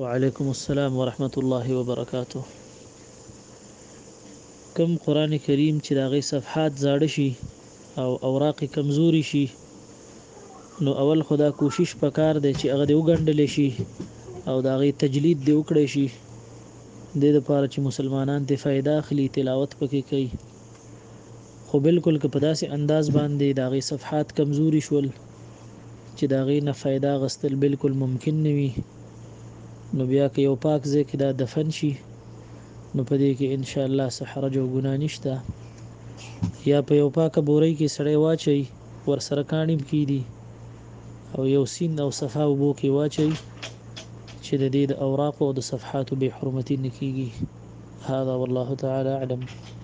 وعلیکم السلام ورحمت الله وبرکاته کم قران کریم چې داغه صفحات زاړه شي او اوراق کمزوري شي نو اول خدا کوشش پکار دی چې هغه دی وګڼل شي او دا غي تجلید دی وکړي شي د لپاره چې مسلمانان ته فائدہ اخلي تلاوت پکې کوي خو بلکل که په داسې انداز باندې د هغې صفحات کمزوري شول چې د هغې نه فائده اغستل بلکل ممکن نه وي نو بیا که یو پاک ځای کې دا دفن شي نو په دې کې انشاءالله څه حرج او ګناه نشته یا په یو پاکه بورۍ کې سړی واچوي ورسره کاڼي هم کېږدي او یو سیند او صفا اوبو کې واچوي چې د دې د اوراقو او د صفحاتو بې حرمتي نه کېږي هذا والله تعالی اعلم